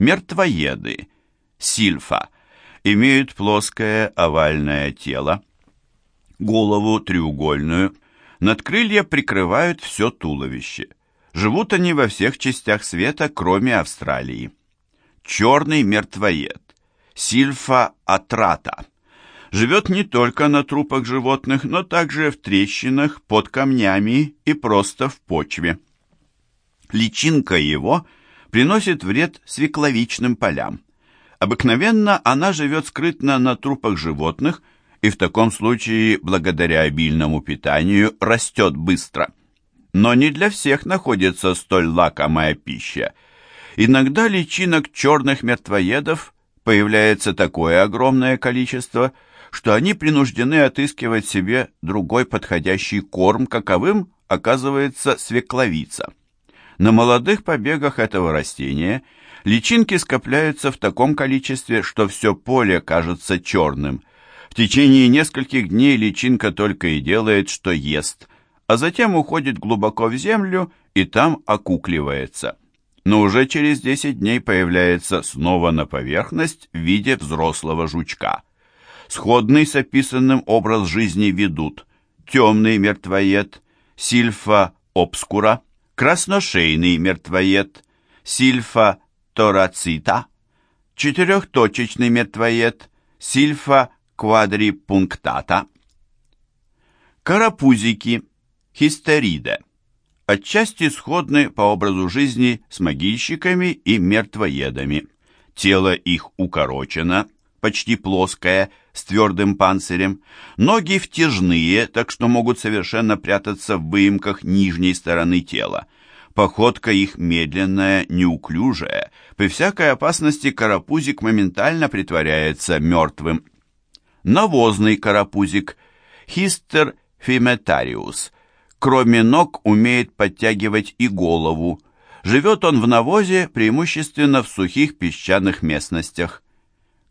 Мертвоеды, сильфа, имеют плоское овальное тело, голову треугольную, надкрылья прикрывают все туловище. Живут они во всех частях света, кроме Австралии. Черный мертвоед, сильфа атрата, живет не только на трупах животных, но также в трещинах, под камнями и просто в почве. Личинка его приносит вред свекловичным полям. Обыкновенно она живет скрытно на трупах животных и в таком случае, благодаря обильному питанию, растет быстро. Но не для всех находится столь лакомая пища. Иногда личинок черных мертвоедов появляется такое огромное количество, что они принуждены отыскивать себе другой подходящий корм, каковым оказывается свекловица. На молодых побегах этого растения личинки скопляются в таком количестве, что все поле кажется черным. В течение нескольких дней личинка только и делает, что ест, а затем уходит глубоко в землю и там окукливается. Но уже через 10 дней появляется снова на поверхность в виде взрослого жучка. Сходный с описанным образ жизни ведут темный мертвоед, сильфа обскура, красношейный мертвоед, сильфа торацита, четырехточечный мертвоед, сильфа квадрипунктата. Карапузики, хистериде, отчасти сходны по образу жизни с могильщиками и мертвоедами. Тело их укорочено, почти плоское, с твердым панцирем, ноги втяжные, так что могут совершенно прятаться в выемках нижней стороны тела. Походка их медленная, неуклюжая. При всякой опасности карапузик моментально притворяется мертвым. Навозный карапузик, хистер фиметариус, кроме ног умеет подтягивать и голову. Живет он в навозе, преимущественно в сухих песчаных местностях.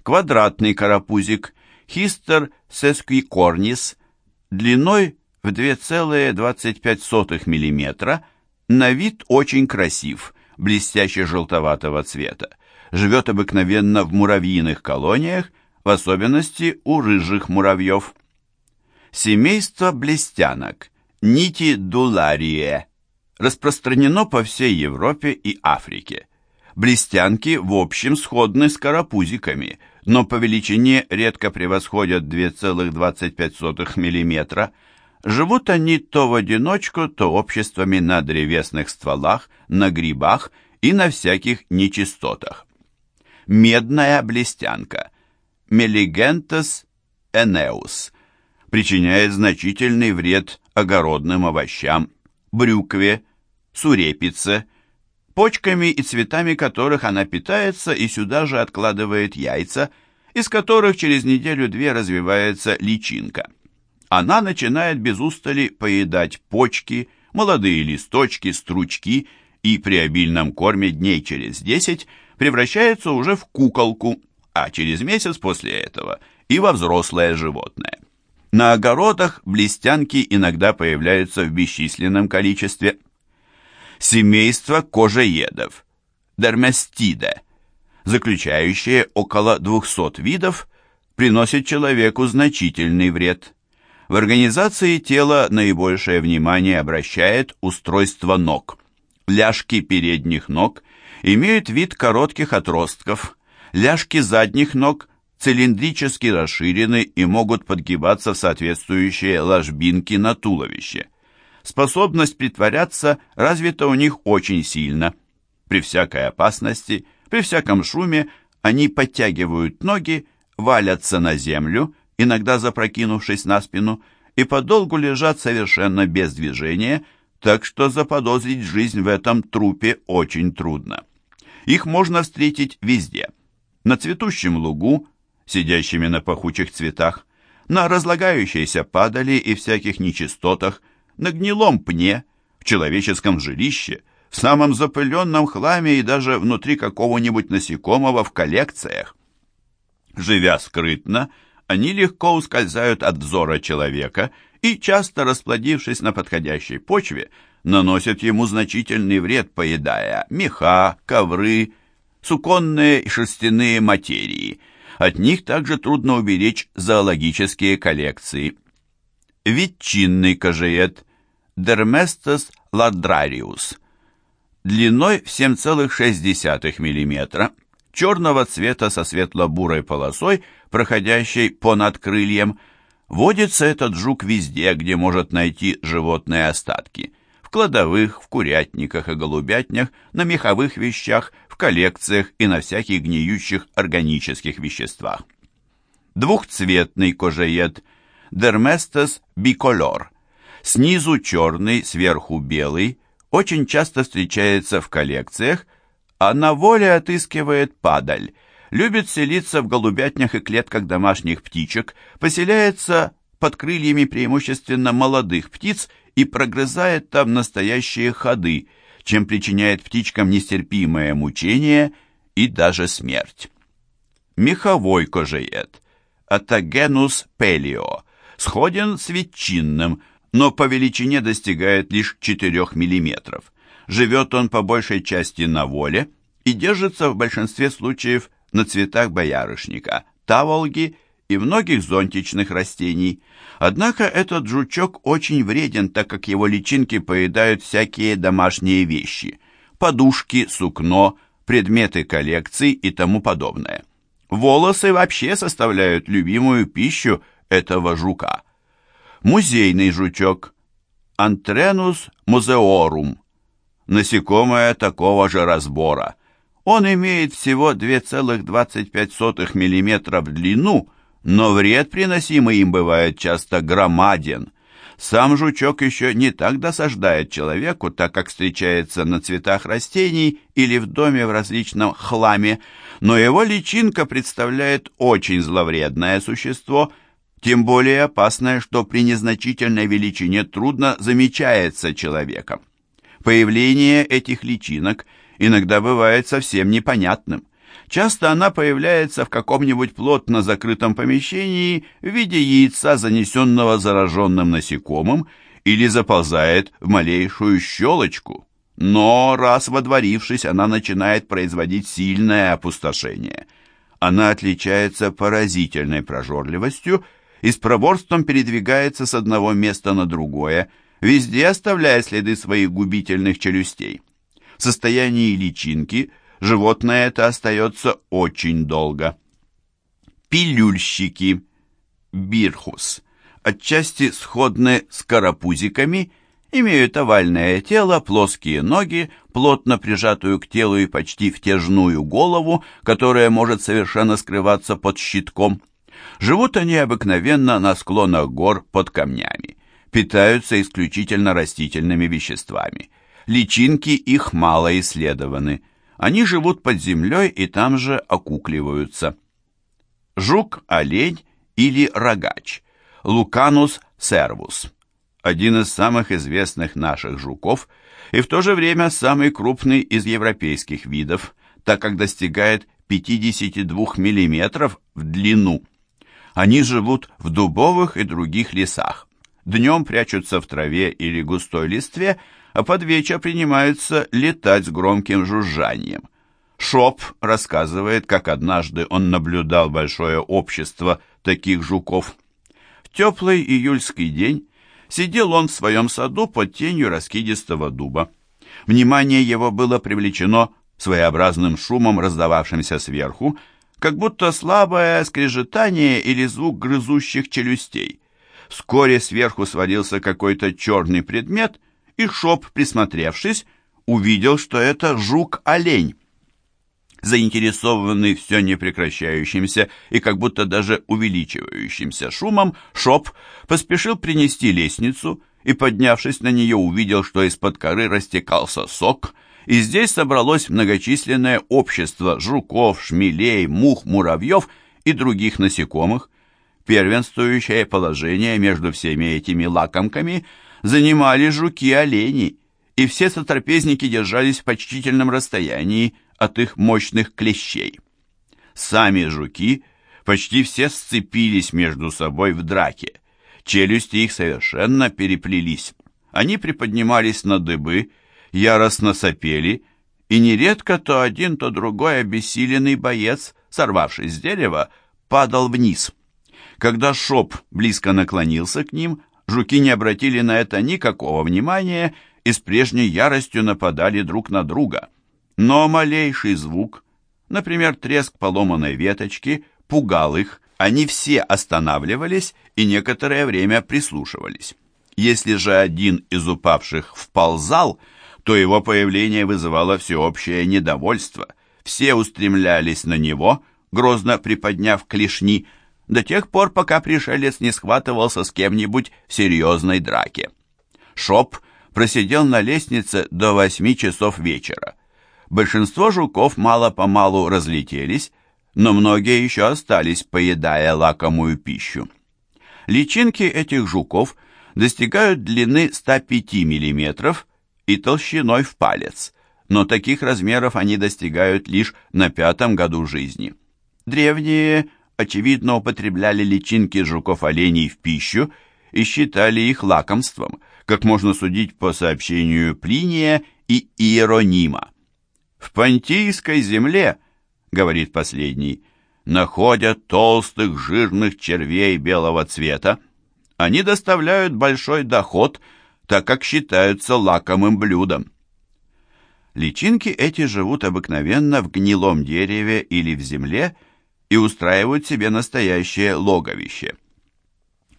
Квадратный карапузик, хистер сесквикорнис, длиной в 2,25 мм, на вид очень красив, блестяще желтоватого цвета. Живет обыкновенно в муравьиных колониях, в особенности у рыжих муравьев. Семейство блестянок, нити дуларие, распространено по всей Европе и Африке. Блестянки в общем сходны с карапузиками, но по величине редко превосходят 2,25 мм. Живут они то в одиночку, то обществами на древесных стволах, на грибах и на всяких нечистотах. Медная блестянка Мелигентес энеус причиняет значительный вред огородным овощам, брюкве, сурепице, почками и цветами которых она питается и сюда же откладывает яйца, из которых через неделю-две развивается личинка. Она начинает без устали поедать почки, молодые листочки, стручки и при обильном корме дней через десять превращается уже в куколку, а через месяц после этого и во взрослое животное. На огородах блестянки иногда появляются в бесчисленном количестве – семейство кожеедов, дерместиде, заключающее около 200 видов, приносит человеку значительный вред. В организации тела наибольшее внимание обращает устройство ног. Ляжки передних ног имеют вид коротких отростков, ляжки задних ног цилиндрически расширены и могут подгибаться в соответствующие ложбинки на туловище способность притворяться развита у них очень сильно. При всякой опасности, при всяком шуме они подтягивают ноги, валятся на землю, иногда запрокинувшись на спину, и подолгу лежат совершенно без движения, так что заподозрить жизнь в этом трупе очень трудно. Их можно встретить везде. На цветущем лугу, сидящими на пахучих цветах, на разлагающейся падали и всяких нечистотах, на гнилом пне, в человеческом жилище, в самом запыленном хламе и даже внутри какого-нибудь насекомого в коллекциях. Живя скрытно, они легко ускользают от взора человека и, часто расплодившись на подходящей почве, наносят ему значительный вред, поедая меха, ковры, суконные и шерстяные материи. От них также трудно уберечь зоологические коллекции. Ветчинный кожеед Dermestos ladrarius длиной в 7,6 мм, черного цвета со светло-бурой полосой, проходящей понад крыльем. Водится этот жук везде, где может найти животные остатки. В кладовых, в курятниках и голубятнях, на меховых вещах, в коллекциях и на всяких гниющих органических веществах. Двухцветный кожеед Dermestos bicolor. Снизу черный, сверху белый, очень часто встречается в коллекциях, а на воле отыскивает падаль, любит селиться в голубятнях и клетках домашних птичек, поселяется под крыльями преимущественно молодых птиц и прогрызает там настоящие ходы, чем причиняет птичкам нестерпимое мучение и даже смерть. Меховой кожеед Атагенус пелио сходен с ветчинным, но по величине достигает лишь 4 мм. Живет он по большей части на воле и держится в большинстве случаев на цветах боярышника, таволги и многих зонтичных растений. Однако этот жучок очень вреден, так как его личинки поедают всякие домашние вещи – подушки, сукно, предметы коллекций и тому подобное. Волосы вообще составляют любимую пищу этого жука – Музейный жучок. Антренус музеорум. Насекомое такого же разбора. Он имеет всего 2,25 мм в длину, но вред, приносимый им, бывает часто громаден. Сам жучок еще не так досаждает человеку, так как встречается на цветах растений или в доме в различном хламе, но его личинка представляет очень зловредное существо – тем более опасное, что при незначительной величине трудно замечается человеком. Появление этих личинок иногда бывает совсем непонятным. Часто она появляется в каком-нибудь плотно закрытом помещении в виде яйца, занесенного зараженным насекомым, или заползает в малейшую щелочку. Но раз водворившись, она начинает производить сильное опустошение. Она отличается поразительной прожорливостью и с проворством передвигается с одного места на другое, везде оставляя следы своих губительных челюстей. В состоянии личинки животное это остается очень долго. Пилюльщики, бирхус, отчасти сходны с карапузиками, имеют овальное тело, плоские ноги, плотно прижатую к телу и почти втяжную голову, которая может совершенно скрываться под щитком. Живут они обыкновенно на склонах гор под камнями. Питаются исключительно растительными веществами. Личинки их мало исследованы. Они живут под землей и там же окукливаются. Жук-олень или рогач. Луканус сервус. Один из самых известных наших жуков и в то же время самый крупный из европейских видов, так как достигает 52 мм в длину. Они живут в дубовых и других лесах. Днем прячутся в траве или густой листве, а под вечер принимаются летать с громким жужжанием. Шоп рассказывает, как однажды он наблюдал большое общество таких жуков. В теплый июльский день сидел он в своем саду под тенью раскидистого дуба. Внимание его было привлечено своеобразным шумом, раздававшимся сверху, как будто слабое скрежетание или звук грызущих челюстей. Вскоре сверху свалился какой-то черный предмет, и Шоп, присмотревшись, увидел, что это жук-олень. Заинтересованный все непрекращающимся и как будто даже увеличивающимся шумом, Шоп поспешил принести лестницу и, поднявшись на нее, увидел, что из-под коры растекался сок – и здесь собралось многочисленное общество жуков, шмелей, мух, муравьев и других насекомых. Первенствующее положение между всеми этими лакомками занимали жуки-олени, и все сотрапезники держались в почтительном расстоянии от их мощных клещей. Сами жуки почти все сцепились между собой в драке. Челюсти их совершенно переплелись. Они приподнимались на дыбы яростно сопели и нередко то один, то другой обессиленный боец, сорвавшись с дерева, падал вниз. Когда Шоп близко наклонился к ним, жуки не обратили на это никакого внимания и с прежней яростью нападали друг на друга. Но малейший звук, например, треск поломанной веточки, пугал их, они все останавливались и некоторое время прислушивались. Если же один из упавших вползал, то его появление вызывало всеобщее недовольство. Все устремлялись на него, грозно приподняв клешни, до тех пор, пока пришелец не схватывался с кем-нибудь в серьезной драке. Шоп просидел на лестнице до восьми часов вечера. Большинство жуков мало-помалу разлетелись, но многие еще остались, поедая лакомую пищу. Личинки этих жуков достигают длины 105 мм и толщиной в палец, но таких размеров они достигают лишь на пятом году жизни. Древние, очевидно, употребляли личинки жуков-оленей в пищу и считали их лакомством, как можно судить по сообщению Плиния и Иеронима. В Понтийской земле, говорит последний, находят толстых жирных червей белого цвета. Они доставляют большой доход, так как считаются лакомым блюдом. Личинки эти живут обыкновенно в гнилом дереве или в земле и устраивают себе настоящее логовище.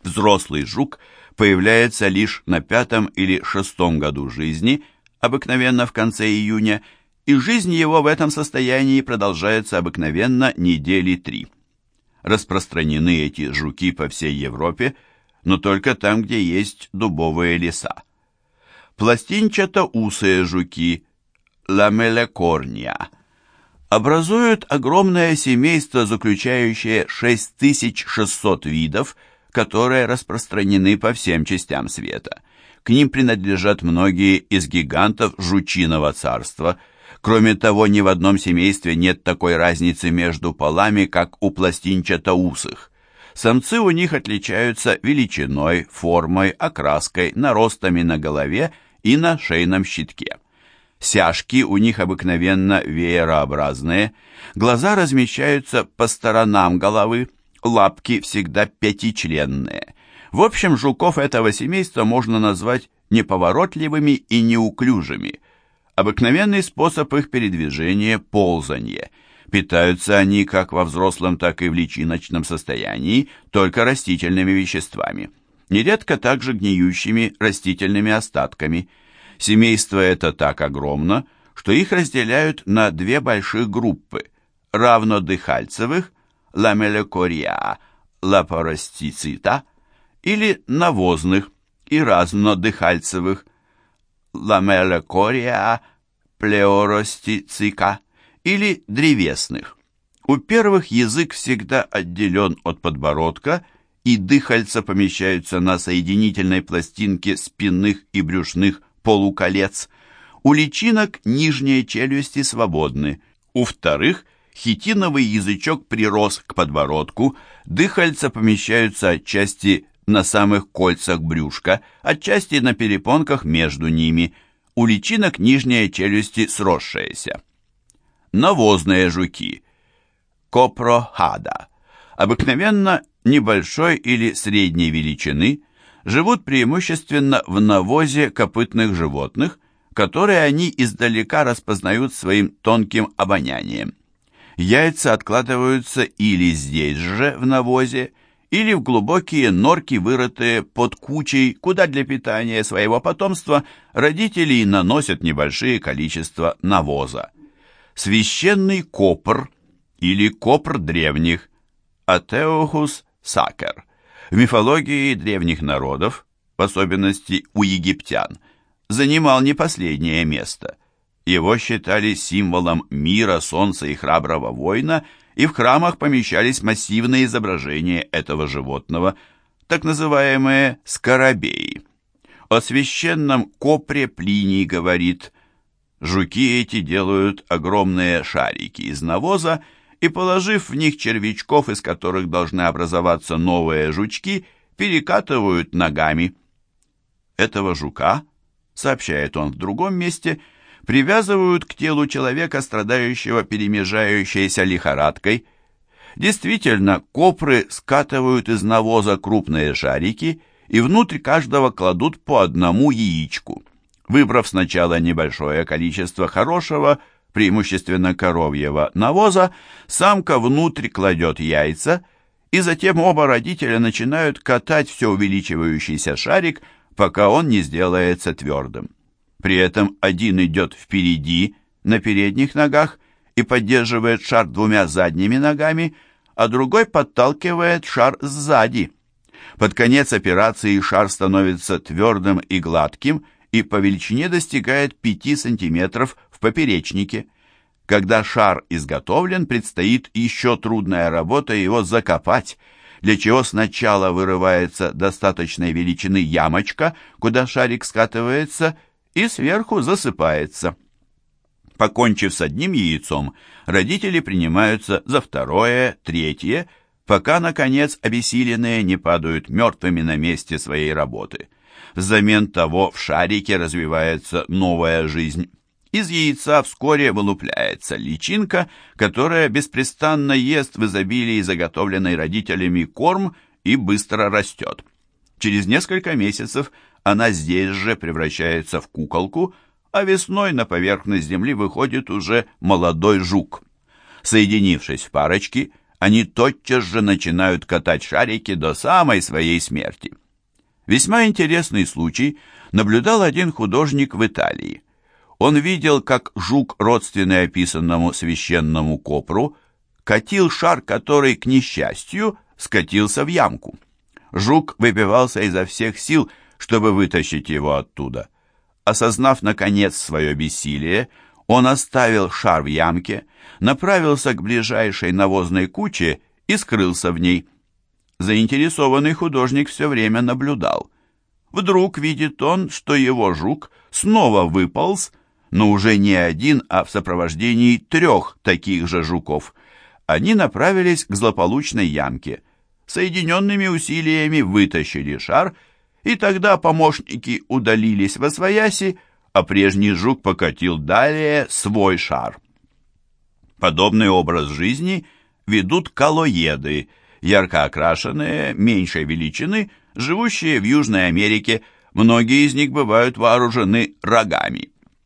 Взрослый жук появляется лишь на пятом или шестом году жизни, обыкновенно в конце июня, и жизнь его в этом состоянии продолжается обыкновенно недели три. Распространены эти жуки по всей Европе, но только там, где есть дубовые леса. Пластинчато-усые жуки ламелекорния образуют огромное семейство, заключающее 6600 видов, которые распространены по всем частям света. К ним принадлежат многие из гигантов жучиного царства – Кроме того, ни в одном семействе нет такой разницы между полами, как у пластинчатоусых. Самцы у них отличаются величиной, формой, окраской, наростами на голове и на шейном щитке. Сяжки у них обыкновенно веерообразные, глаза размещаются по сторонам головы, лапки всегда пятичленные. В общем, жуков этого семейства можно назвать неповоротливыми и неуклюжими – Обыкновенный способ их передвижения – ползанье. Питаются они как во взрослом, так и в личиночном состоянии только растительными веществами. Нередко также гниющими растительными остатками. Семейство это так огромно, что их разделяют на две больших группы – равнодыхальцевых – ламелекориа лапоростицита или навозных и разнодыхальцевых ламелекориа плеоростицика или древесных. У первых язык всегда отделен от подбородка, и дыхальца помещаются на соединительной пластинке спинных и брюшных полуколец. У личинок нижние челюсти свободны. У вторых хитиновый язычок прирос к подбородку, дыхальца помещаются отчасти на самых кольцах брюшка, отчасти на перепонках между ними – у личинок нижние челюсти сросшиеся. Навозные жуки. Копрохада. Обыкновенно небольшой или средней величины, живут преимущественно в навозе копытных животных, которые они издалека распознают своим тонким обонянием. Яйца откладываются или здесь же, в навозе, или в глубокие норки, вырытые под кучей, куда для питания своего потомства родители наносят небольшие количества навоза. Священный копр или копр древних Атеохус сакер в мифологии древних народов, в особенности у египтян, занимал не последнее место. Его считали символом мира, солнца и храброго воина – и в храмах помещались массивные изображения этого животного, так называемые скоробеи. О священном копре Плиний говорит, жуки эти делают огромные шарики из навоза и, положив в них червячков, из которых должны образоваться новые жучки, перекатывают ногами. Этого жука, сообщает он в другом месте, привязывают к телу человека, страдающего перемежающейся лихорадкой. Действительно, копры скатывают из навоза крупные шарики и внутрь каждого кладут по одному яичку. Выбрав сначала небольшое количество хорошего, преимущественно коровьего навоза, самка внутрь кладет яйца, и затем оба родителя начинают катать все увеличивающийся шарик, пока он не сделается твердым. При этом один идет впереди, на передних ногах, и поддерживает шар двумя задними ногами, а другой подталкивает шар сзади. Под конец операции шар становится твердым и гладким и по величине достигает 5 см в поперечнике. Когда шар изготовлен, предстоит еще трудная работа его закопать, для чего сначала вырывается достаточной величины ямочка, куда шарик скатывается, и сверху засыпается. Покончив с одним яйцом, родители принимаются за второе, третье, пока, наконец, обессиленные не падают мертвыми на месте своей работы. Взамен того в шарике развивается новая жизнь. Из яйца вскоре вылупляется личинка, которая беспрестанно ест в изобилии заготовленный родителями корм и быстро растет. Через несколько месяцев она здесь же превращается в куколку, а весной на поверхность земли выходит уже молодой жук. Соединившись в парочки, они тотчас же начинают катать шарики до самой своей смерти. Весьма интересный случай наблюдал один художник в Италии. Он видел, как жук, родственный описанному священному копру, катил шар, который, к несчастью, скатился в ямку. Жук выпивался изо всех сил, чтобы вытащить его оттуда. Осознав, наконец, свое бессилие, он оставил шар в ямке, направился к ближайшей навозной куче и скрылся в ней. Заинтересованный художник все время наблюдал. Вдруг видит он, что его жук снова выполз, но уже не один, а в сопровождении трех таких же жуков. Они направились к злополучной ямке. Соединенными усилиями вытащили шар, и тогда помощники удалились во свояси, а прежний жук покатил далее свой шар. Подобный образ жизни ведут колоеды, ярко окрашенные, меньшей величины, живущие в Южной Америке, многие из них бывают вооружены рогами.